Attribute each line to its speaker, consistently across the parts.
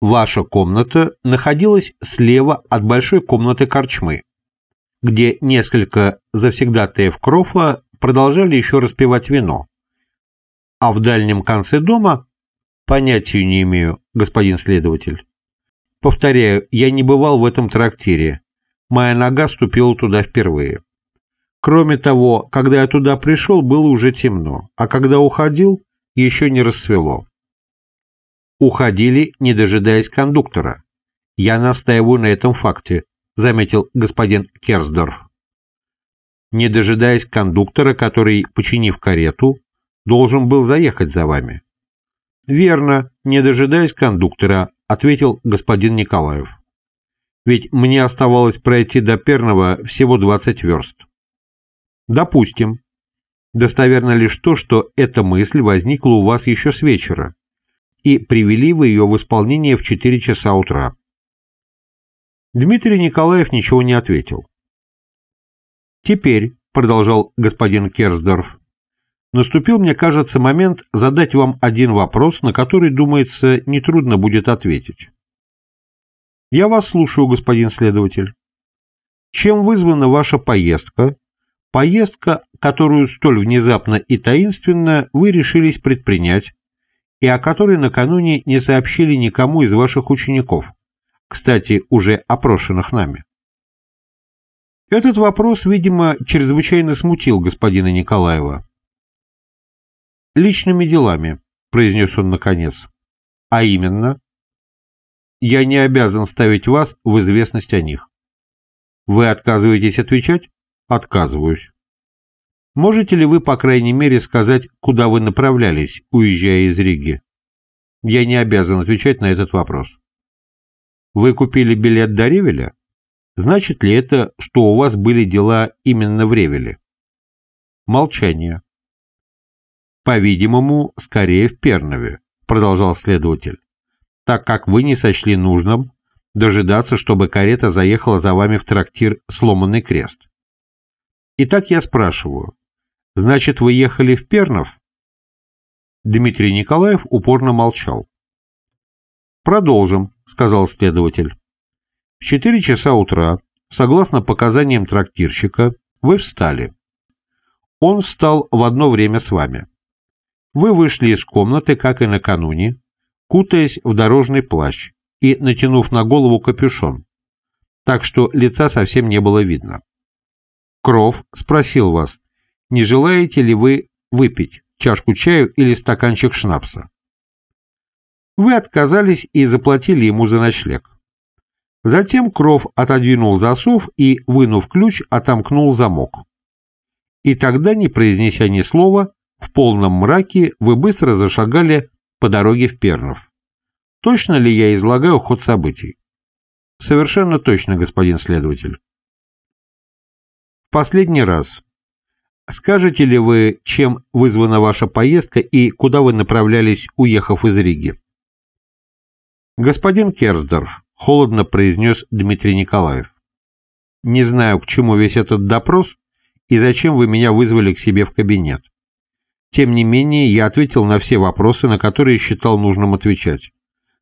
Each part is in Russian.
Speaker 1: Ваша комната находилась слева от большой комнаты корчмы, где несколько завсегдатаев Крофа продолжали еще распивать вино. А в дальнем конце дома понятия не имею, господин следователь. Повторяю, я не бывал в этом трактире. Моя нога ступила туда впервые. Кроме того, когда я туда пришел, было уже темно, а когда уходил, еще не рассвело. Уходили, не дожидаясь кондуктора. Я настаиваю на этом факте, заметил господин Керсдорф. Не дожидаясь кондуктора, который, починив карету, должен был заехать за вами. Верно, не дожидаясь кондуктора, ответил господин Николаев. Ведь мне оставалось пройти до Перного всего 20 верст. Допустим. Достоверно лишь то, что эта мысль возникла у вас еще с вечера, и привели вы ее в исполнение в 4 часа утра. Дмитрий Николаев ничего не ответил. «Теперь», — продолжал господин Керсдорф, «наступил, мне кажется, момент задать вам один вопрос, на который, думается, нетрудно будет ответить». «Я вас слушаю, господин следователь. Чем вызвана ваша поездка Поездка, которую столь внезапно и таинственно вы решились предпринять, и о которой накануне не сообщили никому из ваших учеников, кстати, уже опрошенных нами. Этот вопрос, видимо, чрезвычайно смутил господина Николаева. «Личными делами», — произнес он наконец. «А именно?» «Я не обязан ставить вас в известность о них». «Вы отказываетесь отвечать?» Отказываюсь. Можете ли вы, по крайней мере, сказать, куда вы направлялись, уезжая из Риги? Я не обязан отвечать на этот вопрос. Вы купили билет до Ревеля? Значит ли это, что у вас были дела именно в Ревеле? Молчание. По-видимому, скорее в Пернове, продолжал следователь, так как вы не сочли нужным дожидаться, чтобы карета заехала за вами в трактир «Сломанный крест». Итак, я спрашиваю, значит, вы ехали в Пернов? Дмитрий Николаев упорно молчал. «Продолжим», — сказал следователь. «В четыре часа утра, согласно показаниям трактирщика, вы встали. Он встал в одно время с вами. Вы вышли из комнаты, как и накануне, кутаясь в дорожный плащ и натянув на голову капюшон, так что лица совсем не было видно. Кров спросил вас, не желаете ли вы выпить чашку чаю или стаканчик шнапса. Вы отказались и заплатили ему за ночлег. Затем Кров отодвинул засов и, вынув ключ, отомкнул замок. И тогда, не произнеся ни слова, в полном мраке вы быстро зашагали по дороге в Пернов. Точно ли я излагаю ход событий? Совершенно точно, господин следователь. Последний раз. Скажете ли вы, чем вызвана ваша поездка и куда вы направлялись, уехав из Риги? Господин Керсдорф, холодно произнес Дмитрий Николаев. Не знаю, к чему весь этот допрос и зачем вы меня вызвали к себе в кабинет. Тем не менее, я ответил на все вопросы, на которые считал нужным отвечать.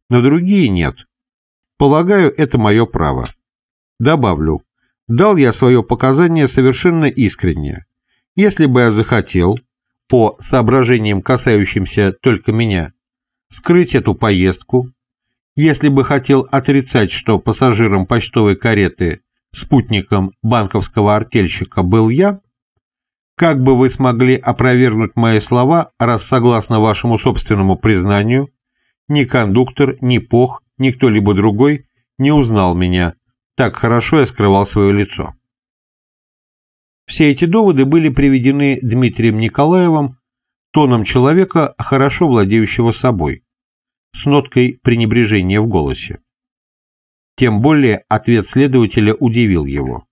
Speaker 1: На другие нет. Полагаю, это мое право. Добавлю, Дал я свое показание совершенно искренне. Если бы я захотел, по соображениям, касающимся только меня, скрыть эту поездку, если бы хотел отрицать, что пассажиром почтовой кареты, спутником банковского артельщика был я, как бы вы смогли опровергнуть мои слова, раз согласно вашему собственному признанию, ни кондуктор, ни пох, ни кто-либо другой не узнал меня, так хорошо я скрывал свое лицо. Все эти доводы были приведены Дмитрием Николаевым тоном человека, хорошо владеющего собой, с ноткой пренебрежения в голосе. Тем более ответ следователя удивил его.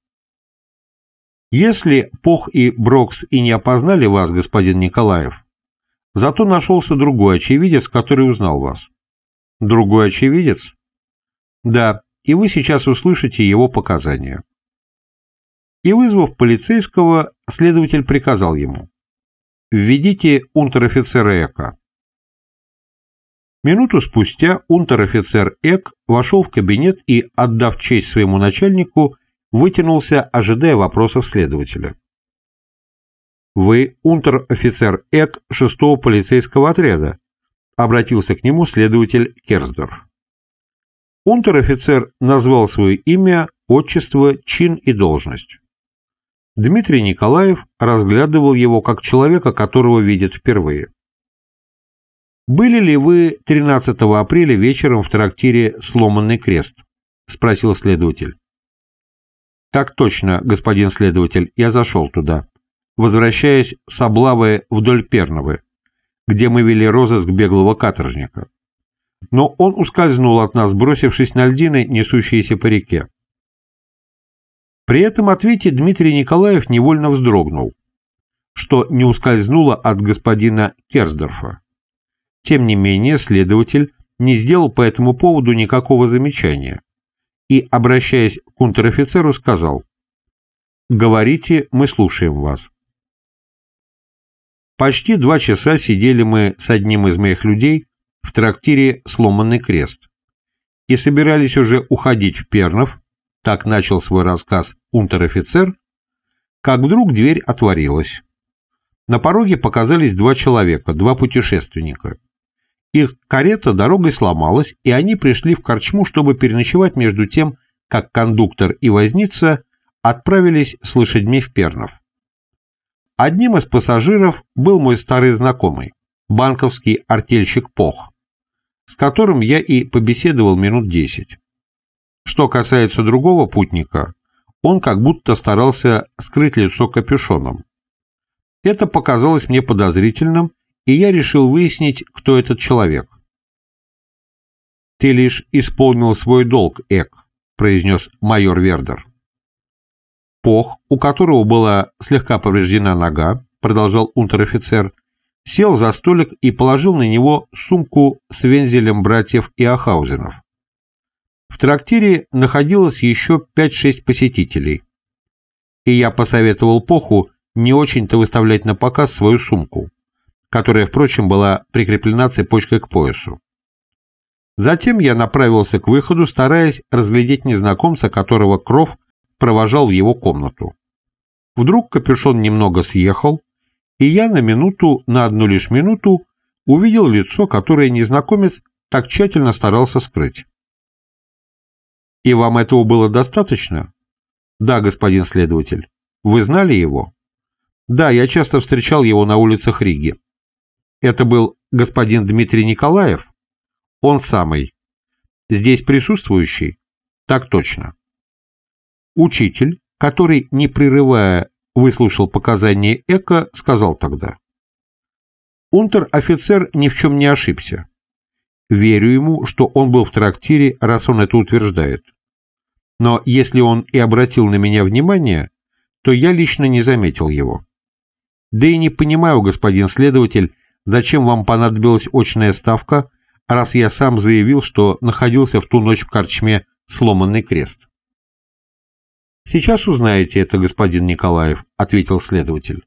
Speaker 1: Если Пох и Брокс и не опознали вас, господин Николаев, зато нашелся другой очевидец, который узнал вас. Другой очевидец? Да, и вы сейчас услышите его показания. И вызвав полицейского, следователь приказал ему «Введите унтер-офицера Эка». Минуту спустя унтер-офицер Эк вошел в кабинет и, отдав честь своему начальнику, вытянулся, ожидая вопросов следователя. «Вы унтер-офицер Эк шестого полицейского отряда», обратился к нему следователь Керсдорф. Унтер-офицер назвал свое имя, отчество, чин и должность. Дмитрий Николаев разглядывал его как человека, которого видит впервые. «Были ли вы 13 апреля вечером в трактире «Сломанный крест»?» — спросил следователь. «Так точно, господин следователь, я зашел туда, возвращаясь с облавы вдоль Перновы, где мы вели розыск беглого каторжника. Но он ускользнул от нас, бросившись на льдины, несущиеся по реке. При этом ответе Дмитрий Николаев невольно вздрогнул, что не ускользнуло от господина Керсдорфа. Тем не менее, следователь не сделал по этому поводу никакого замечания и, обращаясь к унтер-офицеру, сказал «Говорите, мы слушаем вас». Почти два часа сидели мы с одним из моих людей в трактире «Сломанный крест» и собирались уже уходить в Пернов, так начал свой рассказ унтер-офицер, как вдруг дверь отворилась. На пороге показались два человека, два путешественника. Их карета дорогой сломалась, и они пришли в корчму, чтобы переночевать между тем, как кондуктор и возница отправились с лошадьми в Пернов. Одним из пассажиров был мой старый знакомый, банковский артельщик Пох, с которым я и побеседовал минут десять. Что касается другого путника, он как будто старался скрыть лицо капюшоном. Это показалось мне подозрительным, и я решил выяснить, кто этот человек. «Ты лишь исполнил свой долг, Эк», — произнес майор Вердер. Пох, у которого была слегка повреждена нога, продолжал унтер-офицер, сел за столик и положил на него сумку с вензелем братьев Иохаузенов. В трактире находилось еще 5-6 посетителей, и я посоветовал Поху не очень-то выставлять на показ свою сумку которая, впрочем, была прикреплена цепочкой к поясу. Затем я направился к выходу, стараясь разглядеть незнакомца, которого Кров провожал в его комнату. Вдруг капюшон немного съехал, и я на минуту, на одну лишь минуту, увидел лицо, которое незнакомец так тщательно старался скрыть. «И вам этого было достаточно?» «Да, господин следователь. Вы знали его?» «Да, я часто встречал его на улицах Риги. Это был господин Дмитрий Николаев? Он самый. Здесь присутствующий? Так точно. Учитель, который, не прерывая, выслушал показания Эко, сказал тогда. Унтер-офицер ни в чем не ошибся. Верю ему, что он был в трактире, раз он это утверждает. Но если он и обратил на меня внимание, то я лично не заметил его. Да и не понимаю, господин следователь, Зачем вам понадобилась очная ставка, раз я сам заявил, что находился в ту ночь в корчме «Сломанный крест»?» «Сейчас узнаете это, господин Николаев», — ответил следователь.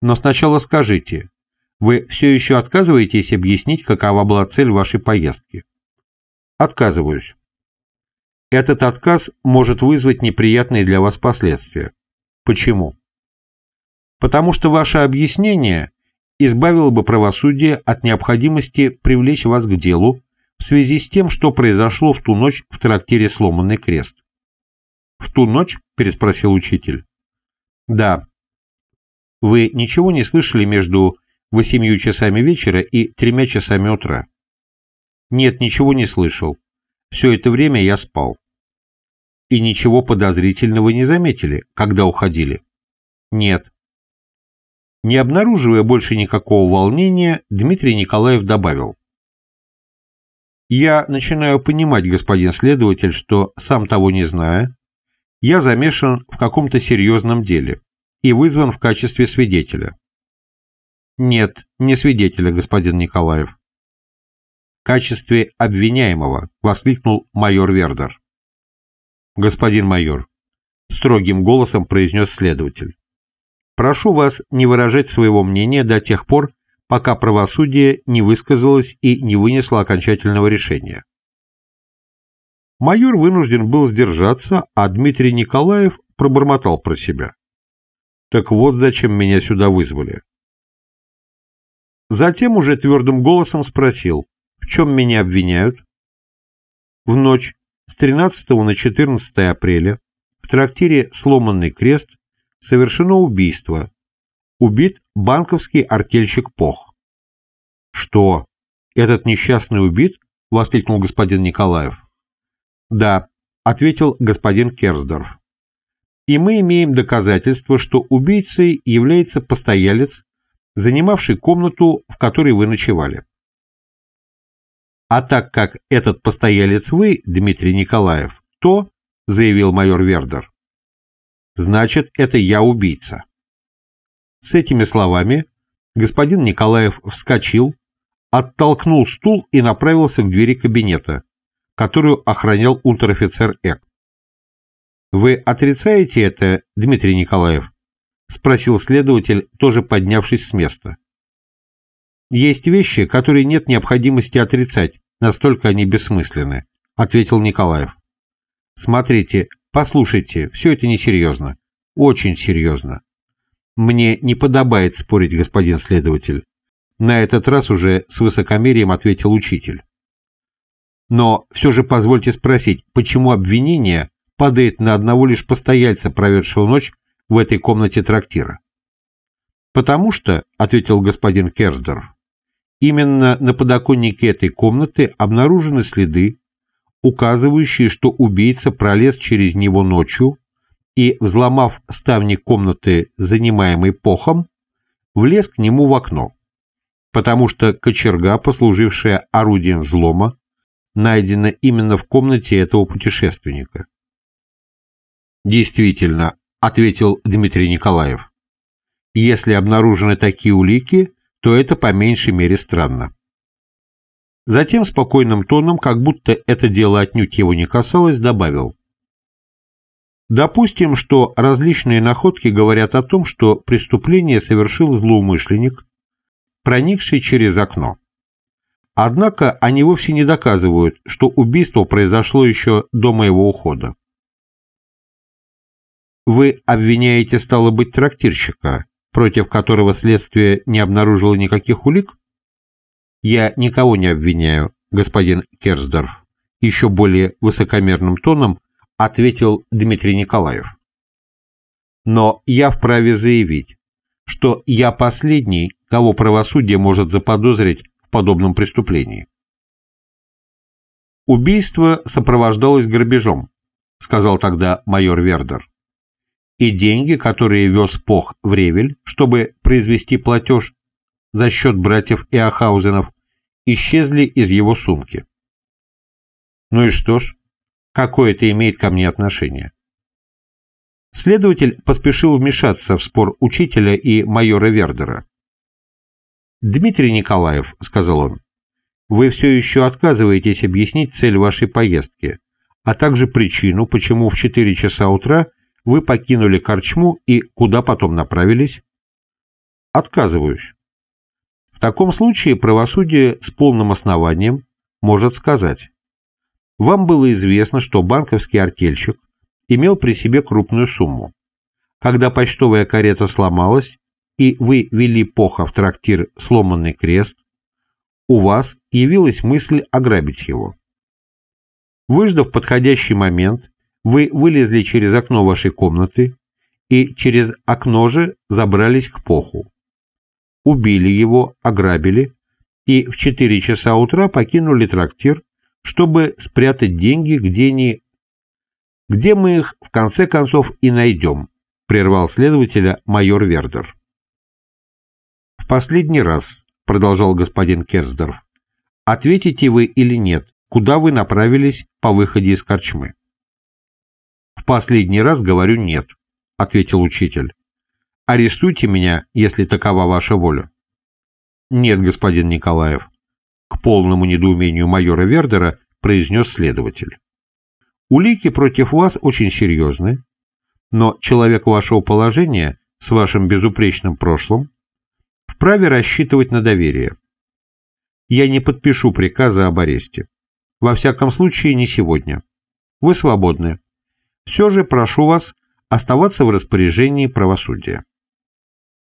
Speaker 1: «Но сначала скажите, вы все еще отказываетесь объяснить, какова была цель вашей поездки?» «Отказываюсь». Этот отказ может вызвать неприятные для вас последствия. Почему? Потому что ваше объяснение избавило бы правосудие от необходимости привлечь вас к делу в связи с тем, что произошло в ту ночь в трактире «Сломанный крест». «В ту ночь?» – переспросил учитель. «Да. Вы ничего не слышали между восемью часами вечера и тремя часами утра?» «Нет, ничего не слышал. Все это время я спал». «И ничего подозрительного не заметили, когда уходили?» «Нет. Не обнаруживая больше никакого волнения, Дмитрий Николаев добавил. «Я начинаю понимать, господин следователь, что, сам того не зная, я замешан в каком-то серьезном деле и вызван в качестве свидетеля». «Нет, не свидетеля, господин Николаев». «В качестве обвиняемого», — воскликнул майор Вердер. «Господин майор», — строгим голосом произнес следователь. Прошу вас не выражать своего мнения до тех пор, пока правосудие не высказалось и не вынесло окончательного решения. Майор вынужден был сдержаться, а Дмитрий Николаев пробормотал про себя. Так вот зачем меня сюда вызвали. Затем уже твердым голосом спросил, в чем меня обвиняют? В ночь с 13 на 14 апреля в трактире «Сломанный крест» совершено убийство. Убит банковский артельщик Пох. «Что? Этот несчастный убит?» — воскликнул господин Николаев. «Да», — ответил господин Керсдорф. «И мы имеем доказательство, что убийцей является постоялец, занимавший комнату, в которой вы ночевали. А так как этот постоялец вы, Дмитрий Николаев, то, заявил майор Вердер, значит, это я убийца. С этими словами господин Николаев вскочил, оттолкнул стул и направился к двери кабинета, которую охранял унтер-офицер Эк. «Вы отрицаете это, Дмитрий Николаев?» — спросил следователь, тоже поднявшись с места. «Есть вещи, которые нет необходимости отрицать, настолько они бессмысленны», — ответил Николаев. «Смотрите, послушайте, все это несерьезно. Очень серьезно. Мне не подобает спорить, господин следователь. На этот раз уже с высокомерием ответил учитель. Но все же позвольте спросить, почему обвинение падает на одного лишь постояльца, проведшего ночь в этой комнате трактира? «Потому что», — ответил господин Керсдорф, «именно на подоконнике этой комнаты обнаружены следы, указывающие, что убийца пролез через него ночью и, взломав ставни комнаты, занимаемой похом, влез к нему в окно, потому что кочерга, послужившая орудием взлома, найдена именно в комнате этого путешественника. Действительно, ответил Дмитрий Николаев. Если обнаружены такие улики, то это по меньшей мере странно. Затем спокойным тоном, как будто это дело отнюдь его не касалось, добавил. Допустим, что различные находки говорят о том, что преступление совершил злоумышленник, проникший через окно. Однако они вовсе не доказывают, что убийство произошло еще до моего ухода. Вы обвиняете, стало быть, трактирщика, против которого следствие не обнаружило никаких улик? Я никого не обвиняю, господин Керсдорф. Еще более высокомерным тоном ответил Дмитрий Николаев. Но я вправе заявить, что я последний, кого правосудие может заподозрить в подобном преступлении. Убийство сопровождалось грабежом, сказал тогда майор Вердер и деньги, которые вез Пох в Ревель, чтобы произвести платеж за счет братьев Иохаузенов, исчезли из его сумки. Ну и что ж, какое это имеет ко мне отношение? Следователь поспешил вмешаться в спор учителя и майора Вердера. «Дмитрий Николаев», — сказал он, — «вы все еще отказываетесь объяснить цель вашей поездки, а также причину, почему в 4 часа утра вы покинули корчму и куда потом направились? Отказываюсь. В таком случае правосудие с полным основанием может сказать. Вам было известно, что банковский артельщик имел при себе крупную сумму. Когда почтовая карета сломалась, и вы вели поха в трактир «Сломанный крест», у вас явилась мысль ограбить его. Выждав подходящий момент, вы вылезли через окно вашей комнаты и через окно же забрались к Поху. Убили его, ограбили и в 4 часа утра покинули трактир, чтобы спрятать деньги, где не... Где мы их в конце концов и найдем, прервал следователя майор Вердер. В последний раз, продолжал господин Керсдорф, ответите вы или нет, куда вы направились по выходе из корчмы. «В последний раз говорю нет», — ответил учитель. «Арестуйте меня, если такова ваша воля». «Нет, господин Николаев», — к полному недоумению майора Вердера произнес следователь. «Улики против вас очень серьезны, но человек вашего положения с вашим безупречным прошлым вправе рассчитывать на доверие. Я не подпишу приказа об аресте. Во всяком случае, не сегодня. Вы свободны. Все же прошу вас оставаться в распоряжении правосудия.